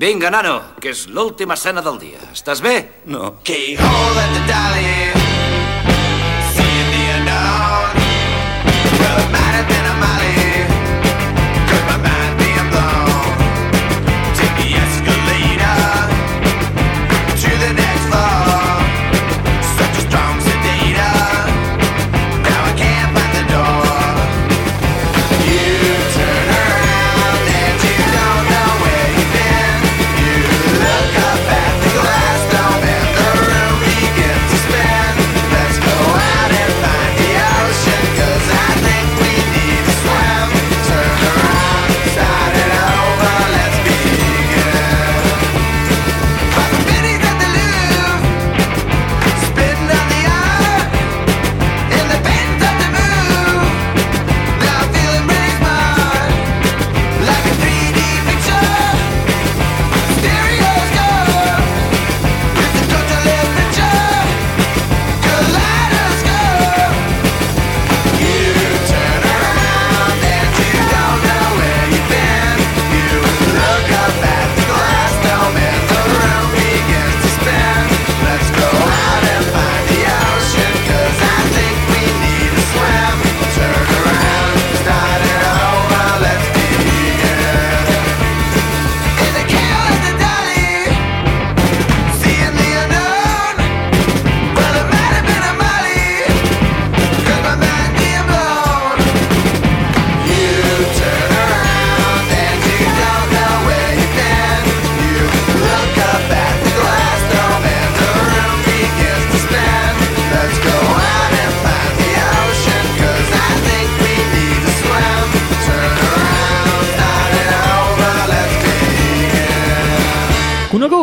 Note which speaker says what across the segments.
Speaker 1: Vinga, nano, que és l'última escena del dia. Estàs bé?
Speaker 2: No.
Speaker 3: Keyhole at the dolly,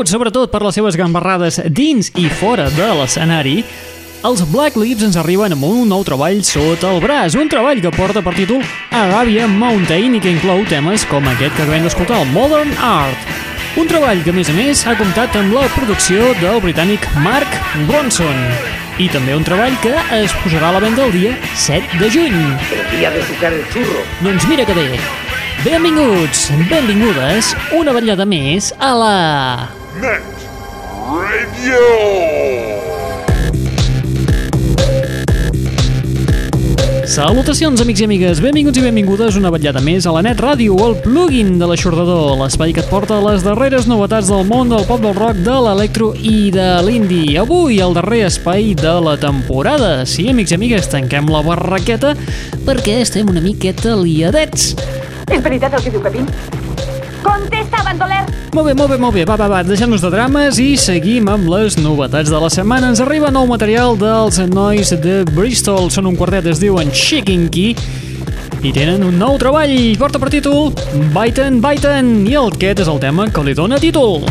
Speaker 4: Coneguts sobretot per les seves gambarrades dins i fora de l'escenari, els Black Lips ens arriben amb un nou treball sota el braç, un treball que porta per títol Arabia Mountain i que inclou temes com aquest que acabem d'escoltar, el Modern Art. Un treball que, a més a més, ha comptat amb la producció del britànic Mark Ronson. I també un treball que es posarà a la venda el dia 7 de juny.
Speaker 5: El día de sucar el churro.
Speaker 4: Doncs mira que bé. Benvinguts, benvingudes, una vetllada més a la...
Speaker 6: Net Radio.
Speaker 4: Salutacions, amics i amigues, benvinguts i benvingudes una vetllada més a la Net Ràdio, el plugin de l'aixordador, l'espai que et porta les darreres novetats del món del pop del rock, de l'electro i de l'indie. Avui, el darrer espai de la temporada. Sí, amics i amigues, tanquem la barraqueta perquè estem una miqueta liadets.
Speaker 7: És veritat el que diu Capín? Contesta, bandoler!
Speaker 4: Molt bé, molt bé, molt bé. Va, va, va, deixem-nos de drames i seguim amb les novetats de la setmana. Ens arriba nou material dels nois de Bristol. Són un quartet, es diuen Shaking Key i tenen un nou treball. Porta per títol Biten, Biten i aquest és el tema que li dona títol.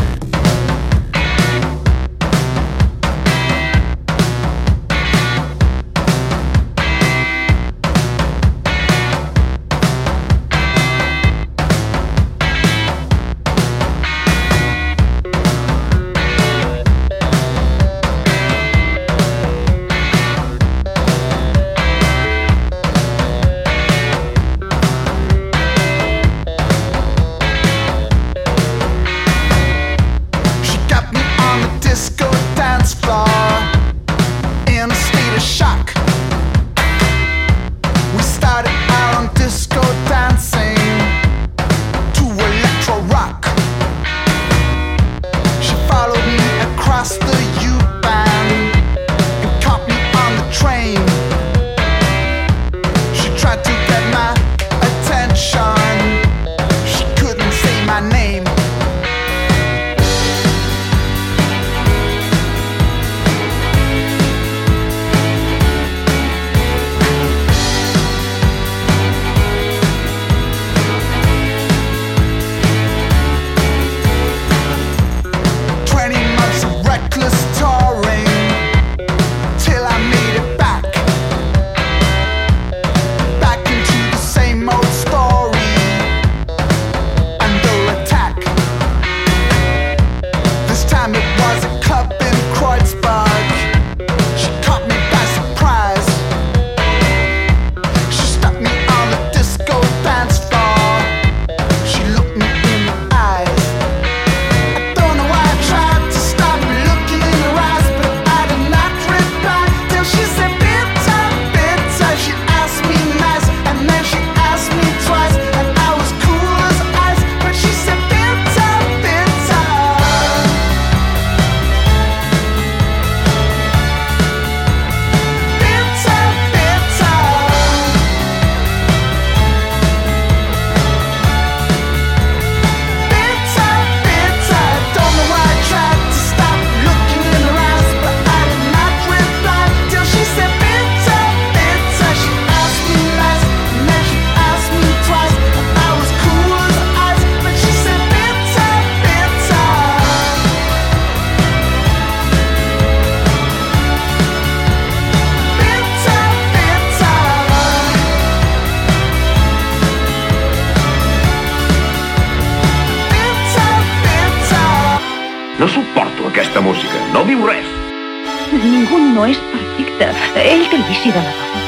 Speaker 7: Vici de la dona.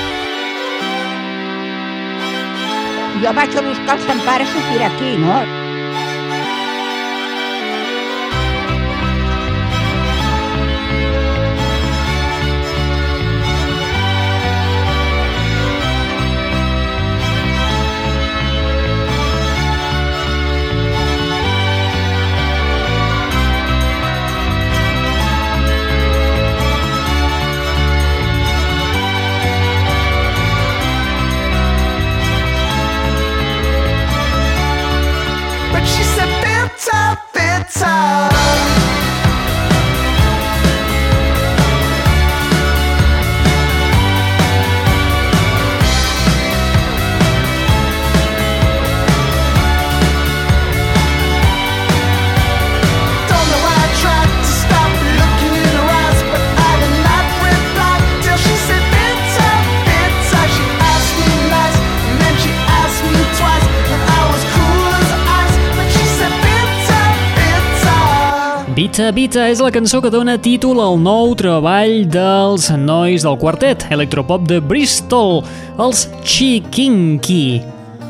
Speaker 8: Jo vaig a buscar el Sant Pare sortir aquí, no?
Speaker 4: Bita és la cançó que dona títol al nou treball dels nois del quartet electropop de Bristol, els Chikinki.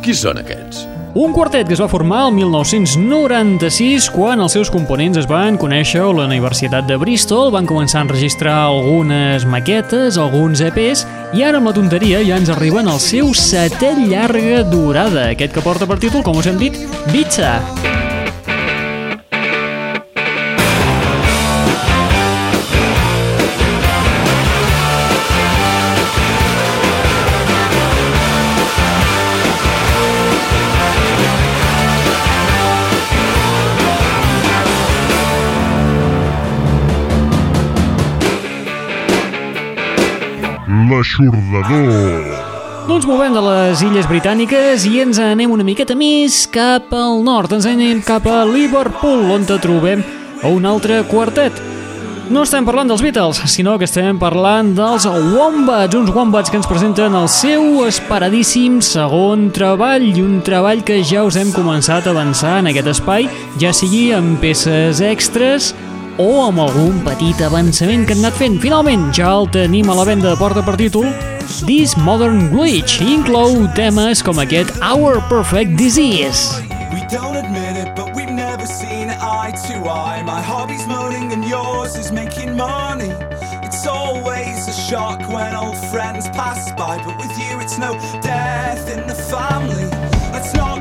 Speaker 9: Qui són aquests?
Speaker 4: Un quartet que es va formar el 1996 quan els seus components es van conèixer a la Universitat de Bristol, van començar a enregistrar algunes maquetes, alguns EPs, i ara amb la tonteria ja ens arriben al seu setè llarga durada, aquest que porta per títol, com us hem dit, Bitsa.
Speaker 3: L'aixordador.
Speaker 4: Doncs movem de les Illes Britàniques i ens anem una miqueta més cap al nord. Ens anem cap a Liverpool, on te trobem a un altre quartet. No estem parlant dels Beatles, sinó que estem parlant dels Wombats, uns Wombats que ens presenten el seu esperadíssim segon treball i un treball que ja us hem començat a avançar en aquest espai, ja sigui amb peces extres o amb algun petit avançament que han anat fent. Finalment, ja el tenim a la venda de porta per títol This Modern Glitch inclou temes com aquest Our Perfect Disease.
Speaker 10: We don't admit it, but we've never seen eye to eye. My hobby's moaning and yours is making money. It's always a shock when old friends pass by, but with you it's no death in the family. Let's not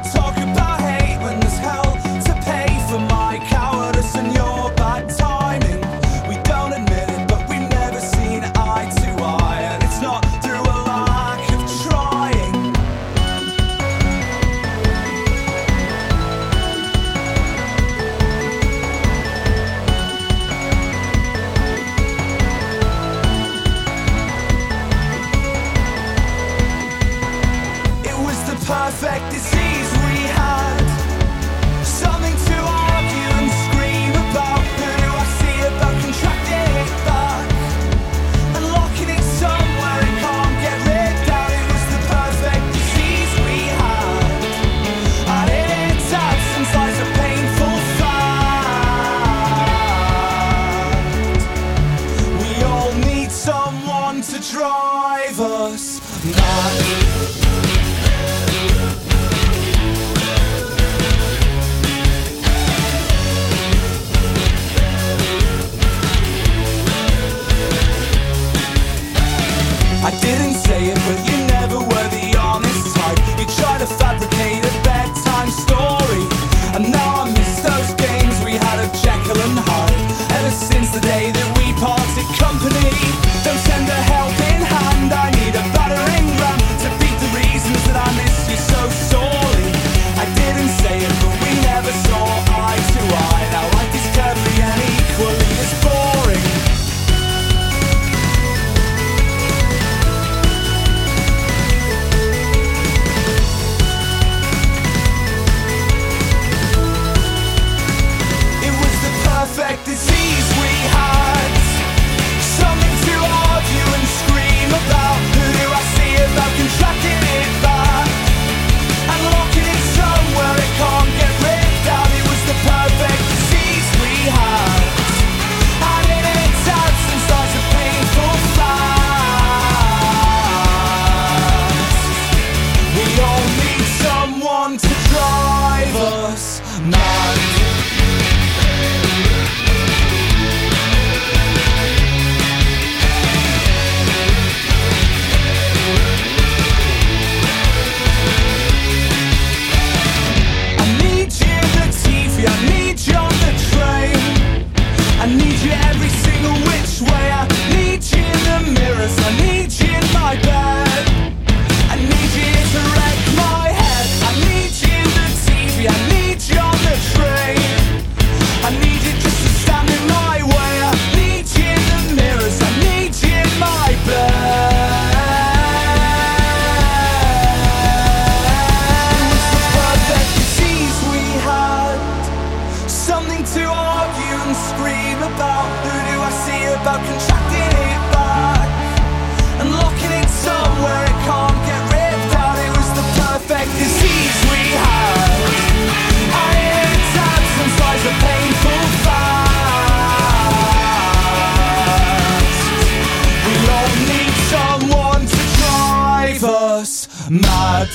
Speaker 10: us mad.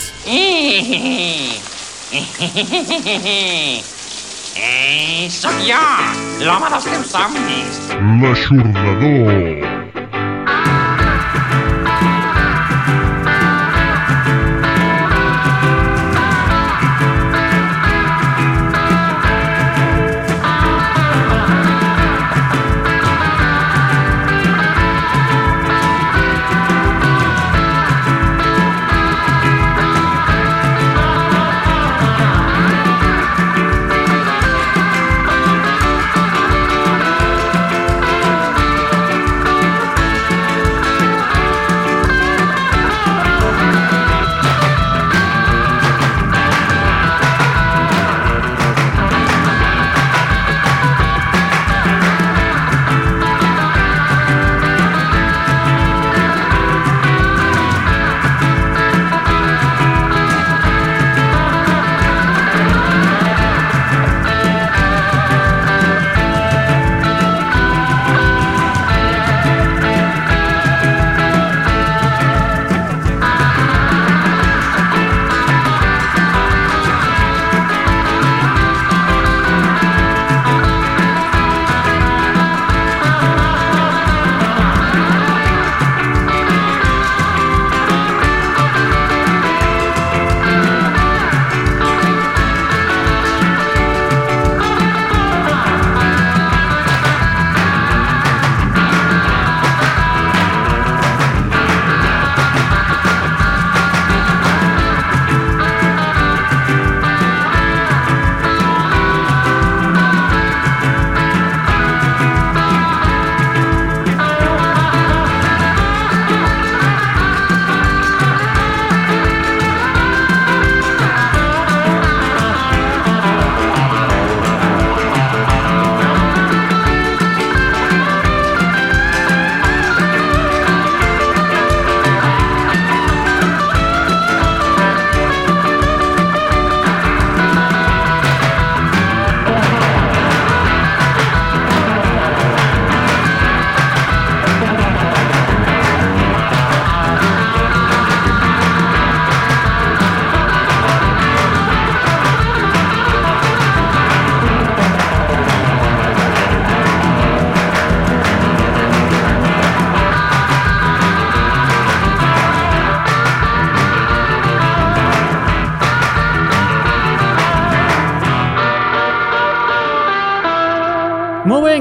Speaker 6: Eh, sóc jo, l'home dels teus somnis.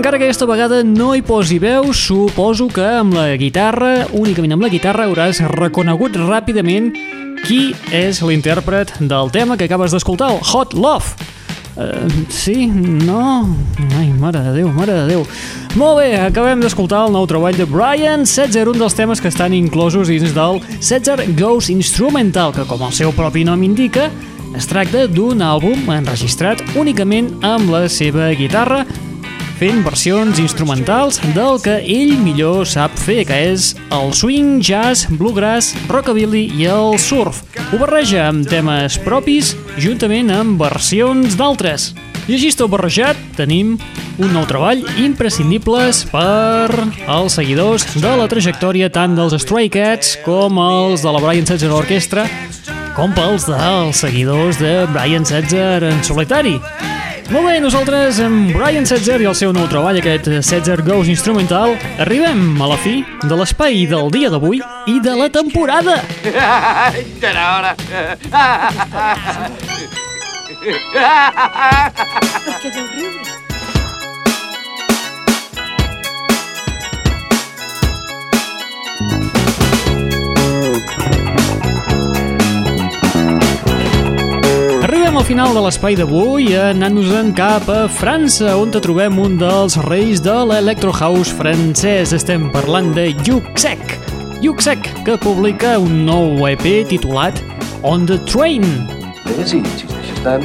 Speaker 4: Encara que aquesta vegada no hi posi veu, suposo que amb la guitarra, únicament amb la guitarra, hauràs reconegut ràpidament qui és l'intèrpret del tema que acabes d'escoltar, el Hot Love. Uh, sí? No? Ai, mare de Déu, mare de Déu. Molt bé, acabem d'escoltar el nou treball de Brian Setzer, un dels temes que estan inclosos dins del Setzer Goes Instrumental, que com el seu propi nom indica, es tracta d'un àlbum enregistrat únicament amb la seva guitarra, fent versions instrumentals del que ell millor sap fer, que és el swing, jazz, bluegrass, rockabilly i el surf. Ho barreja amb temes propis juntament amb versions d'altres. I així tot barrejat, tenim un nou treball imprescindibles per als seguidors de la trajectòria tant dels Stray Cats com els de la Brian Setzer Orquestra com pels dels seguidors de Brian Setzer en solitari. Molt bé, nosaltres amb Brian Setzer i el seu nou treball, aquest Setzer Goes Instrumental, arribem a la fi de l'espai del dia d'avui i de la temporada.
Speaker 1: Ja era hora.
Speaker 4: Arribem al final de l'espai d'avui anant-nos-en cap a França, on te trobem un dels reis de l'electrohouse francès. Estem parlant de Yuxek. Yuxek, que publica un nou EP titulat On the Train.
Speaker 5: Sí, insisteixes tant.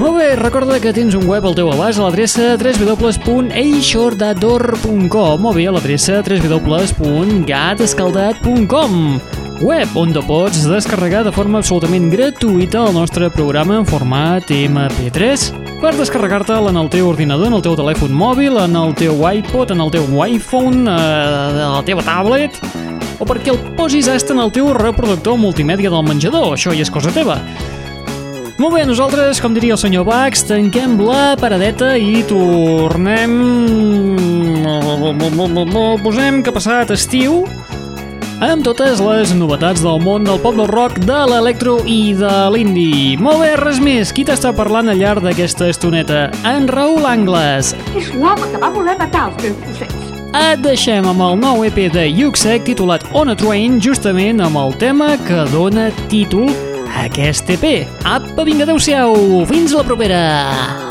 Speaker 4: Molt bé, recorda que tens un web al teu abast a l'adreça www.eixordador.com o bé a l'adreça www.gatescaldat.com web on te pots descarregar de forma absolutament gratuïta el nostre programa en format MP3 per descarregar-te'l en el teu ordinador, en el teu telèfon mòbil, en el teu iPod, en el teu iPhone, eh, a la teva tablet o perquè el posis hasta en el teu reproductor multimèdia del menjador, això ja és cosa teva. Molt bé, nosaltres, com diria el senyor Bax, tanquem la paradeta i tornem... Posem que ha passat estiu amb totes les novetats del món del pop del rock, de l'electro i de l'indie. Molt bé, res més. Qui t'està parlant al llarg d'aquesta estoneta? En Raül Angles.
Speaker 7: És l'home que va voler matar els meus ocells.
Speaker 4: Et deixem amb el nou EP de Yuxek titulat On a Train, justament amb el tema que dona títol a aquest EP. Apa, vinga, adeu-siau! Fins la propera!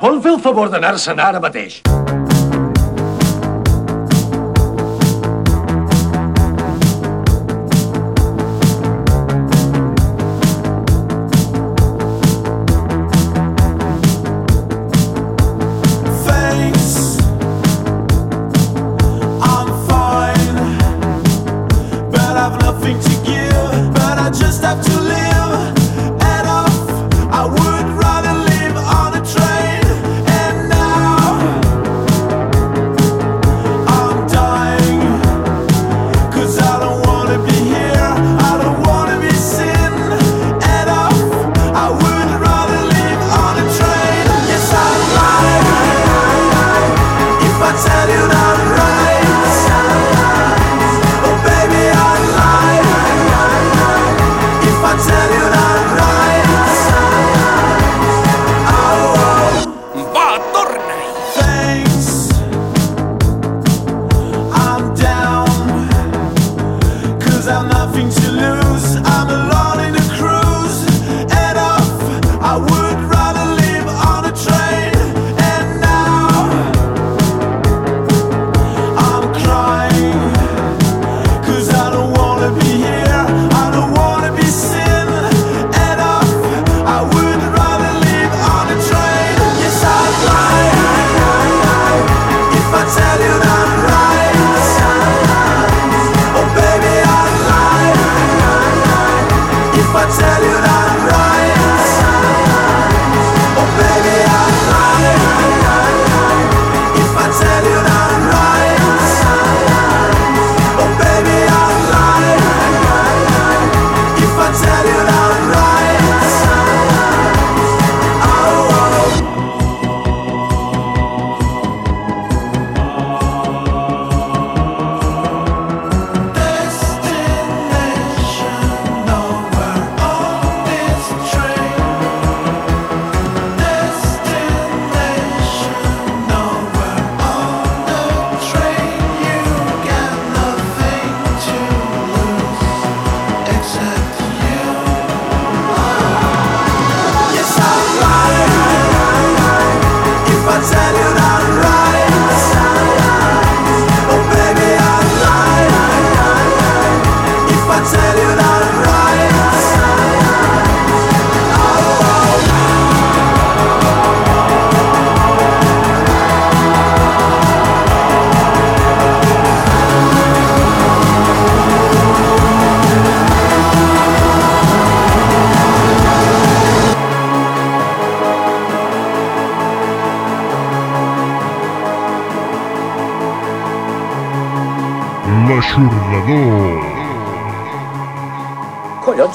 Speaker 3: Vol fer el favor d'anar-se'n ara mateix?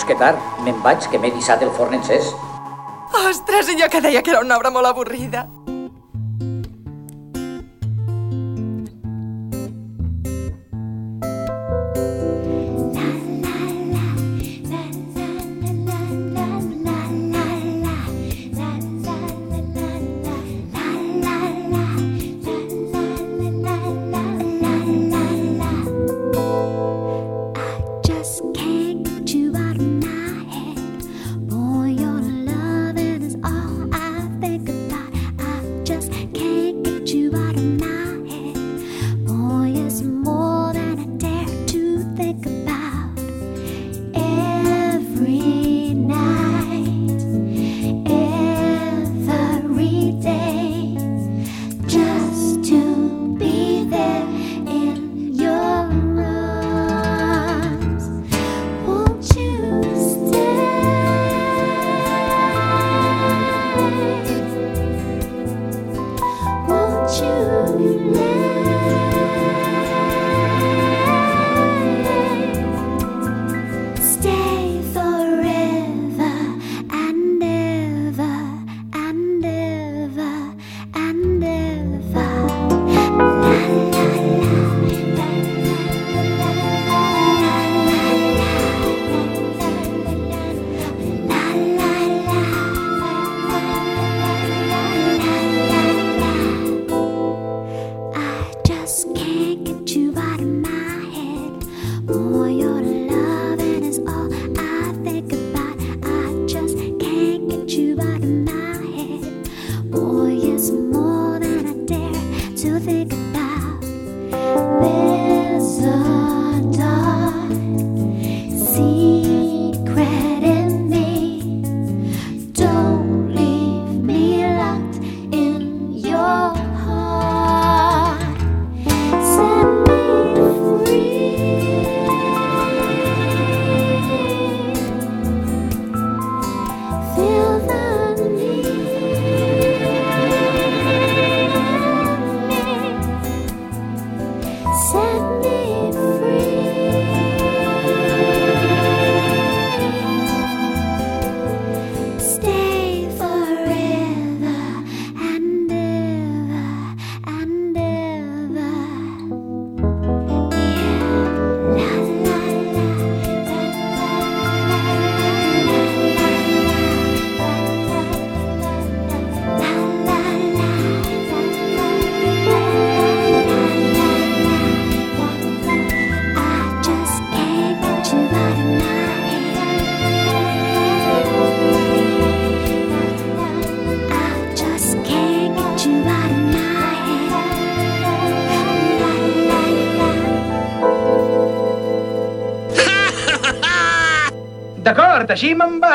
Speaker 5: Collons, que tard. Me'n vaig, que m'he dissat el forn encès.
Speaker 11: Ostres, jo que deia que era una obra molt avorrida.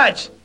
Speaker 7: much.